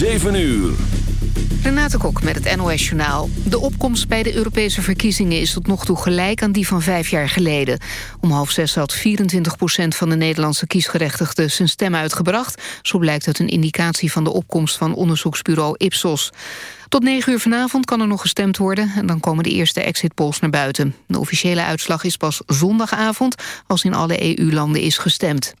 7 uur. Renate Kok met het NOS Journaal. De opkomst bij de Europese verkiezingen is tot nog toe gelijk aan die van vijf jaar geleden. Om half zes had 24% van de Nederlandse kiesgerechtigden zijn stem uitgebracht. Zo blijkt uit een indicatie van de opkomst van onderzoeksbureau Ipsos. Tot negen uur vanavond kan er nog gestemd worden en dan komen de eerste exit polls naar buiten. De officiële uitslag is pas zondagavond als in alle EU-landen is gestemd.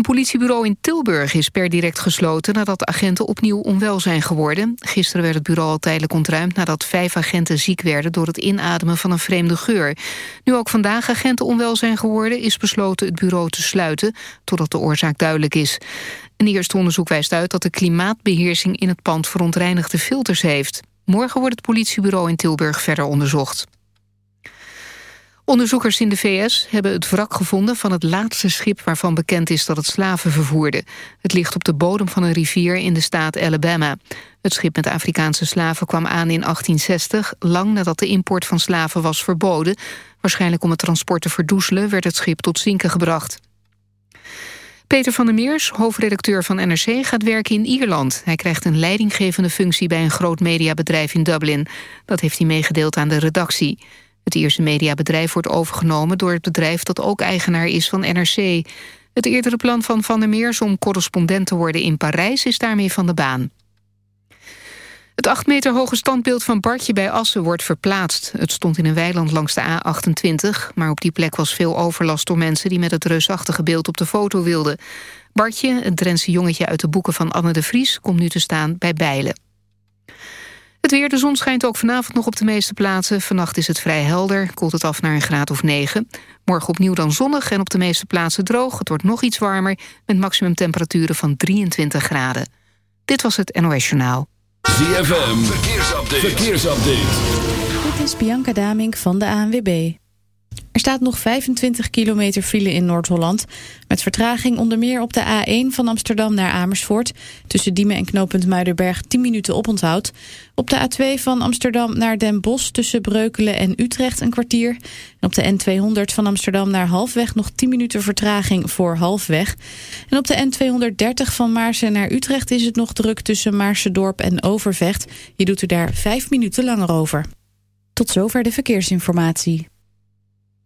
Een politiebureau in Tilburg is per direct gesloten... nadat agenten opnieuw onwel zijn geworden. Gisteren werd het bureau al tijdelijk ontruimd... nadat vijf agenten ziek werden door het inademen van een vreemde geur. Nu ook vandaag agenten onwel zijn geworden... is besloten het bureau te sluiten... totdat de oorzaak duidelijk is. Een eerste onderzoek wijst uit dat de klimaatbeheersing... in het pand verontreinigde filters heeft. Morgen wordt het politiebureau in Tilburg verder onderzocht. Onderzoekers in de VS hebben het wrak gevonden van het laatste schip waarvan bekend is dat het slaven vervoerde. Het ligt op de bodem van een rivier in de staat Alabama. Het schip met Afrikaanse slaven kwam aan in 1860, lang nadat de import van slaven was verboden. Waarschijnlijk om het transport te verdoezelen werd het schip tot zinken gebracht. Peter van der Meers, hoofdredacteur van NRC, gaat werken in Ierland. Hij krijgt een leidinggevende functie bij een groot mediabedrijf in Dublin. Dat heeft hij meegedeeld aan de redactie. Het Ierse mediabedrijf wordt overgenomen door het bedrijf dat ook eigenaar is van NRC. Het eerdere plan van Van der Meers om correspondent te worden in Parijs is daarmee van de baan. Het 8 meter hoge standbeeld van Bartje bij Assen wordt verplaatst. Het stond in een weiland langs de A28... maar op die plek was veel overlast door mensen... die met het reusachtige beeld op de foto wilden. Bartje, het Drentse jongetje uit de boeken van Anne de Vries... komt nu te staan bij Bijlen. Het weer, de zon schijnt ook vanavond nog op de meeste plaatsen. Vannacht is het vrij helder, koelt het af naar een graad of 9. Morgen opnieuw dan zonnig en op de meeste plaatsen droog. Het wordt nog iets warmer, met maximumtemperaturen van 23 graden. Dit was het NOS Journaal. ZFM, verkeersupdate. verkeersupdate. Dit is Bianca Damink van de ANWB. Er staat nog 25 kilometer file in Noord-Holland. Met vertraging onder meer op de A1 van Amsterdam naar Amersfoort. Tussen Diemen en knooppunt Muiderberg 10 minuten oponthoud. Op de A2 van Amsterdam naar Den Bosch tussen Breukelen en Utrecht een kwartier. En op de N200 van Amsterdam naar Halfweg nog 10 minuten vertraging voor Halfweg. En op de N230 van Maarsen naar Utrecht is het nog druk tussen Maarsendorp en Overvecht. Je doet er daar 5 minuten langer over. Tot zover de verkeersinformatie.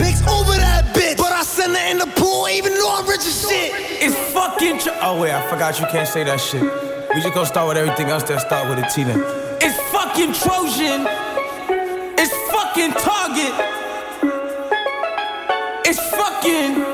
pics over that bitch. But I send her in the pool, even though I'm rich as shit. It's fucking. Tro- oh wait, I forgot you can't say that shit. We just gonna start with everything else that start with a T then. It's fucking Trojan. It's fucking Target. It's fucking.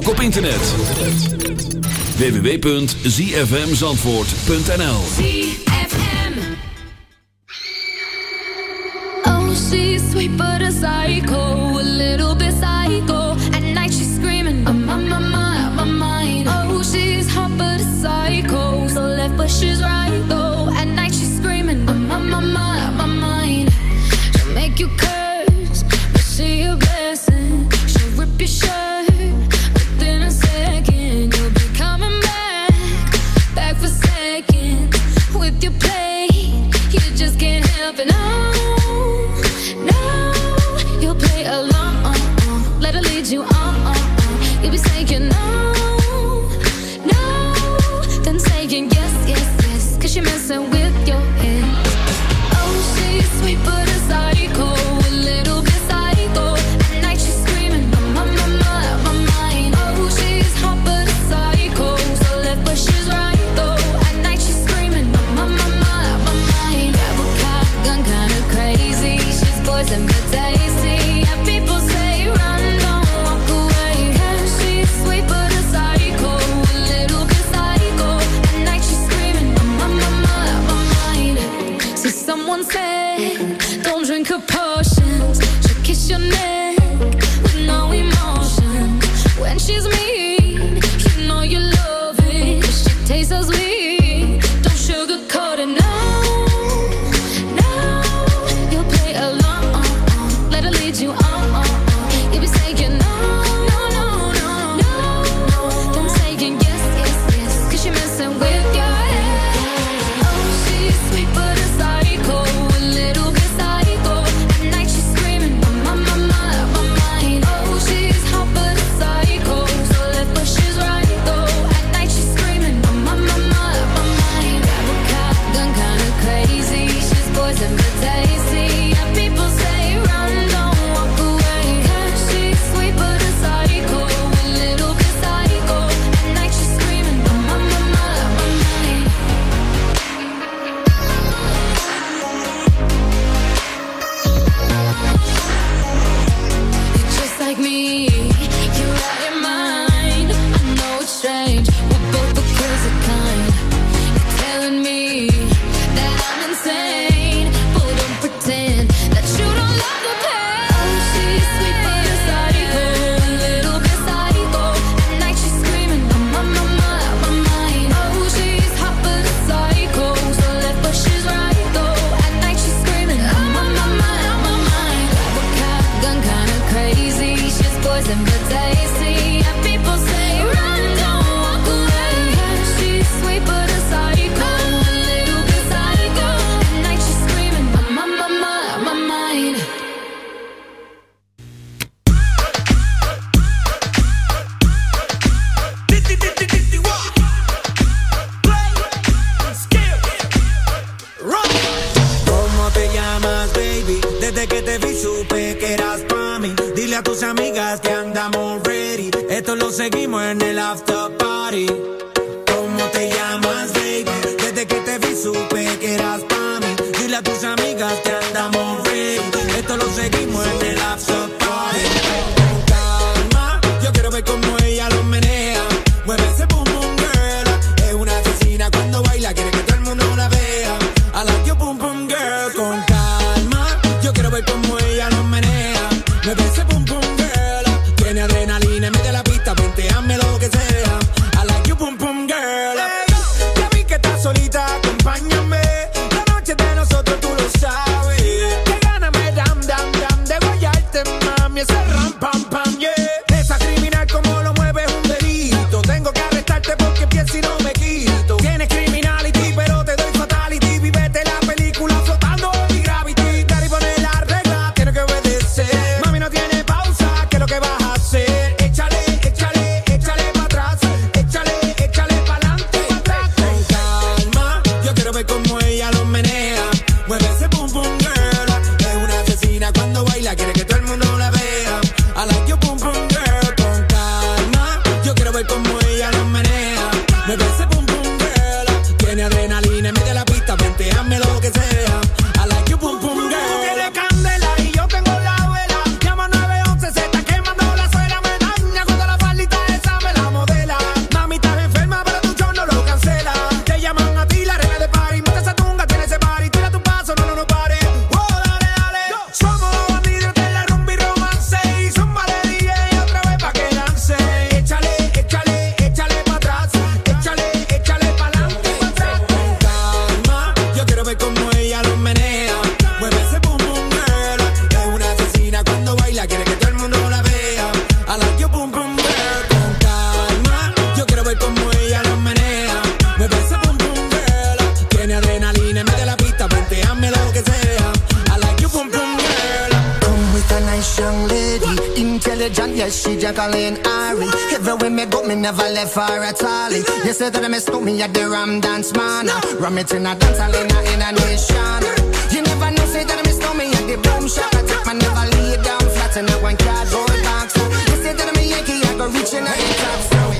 ook op internet. www.zfmzandvoort.nl Oh, she's sweet but a psycho, a little bit psycho. At night she's screaming, I'm on my mind, my mind. Oh, she's hot but a psycho, so left but she's right though. At night she's screaming, I'm on my mind, my mind. She'll make you curse. Charlie. You said that I miss me at the Ram Dance Man. Ram it in a dance hall in a, in nation. You never know, say that I miss me at the Boom Shop. I take my never lay down flat in a one cardboard box. You said that I'm a Yankee, I go reaching out the top. So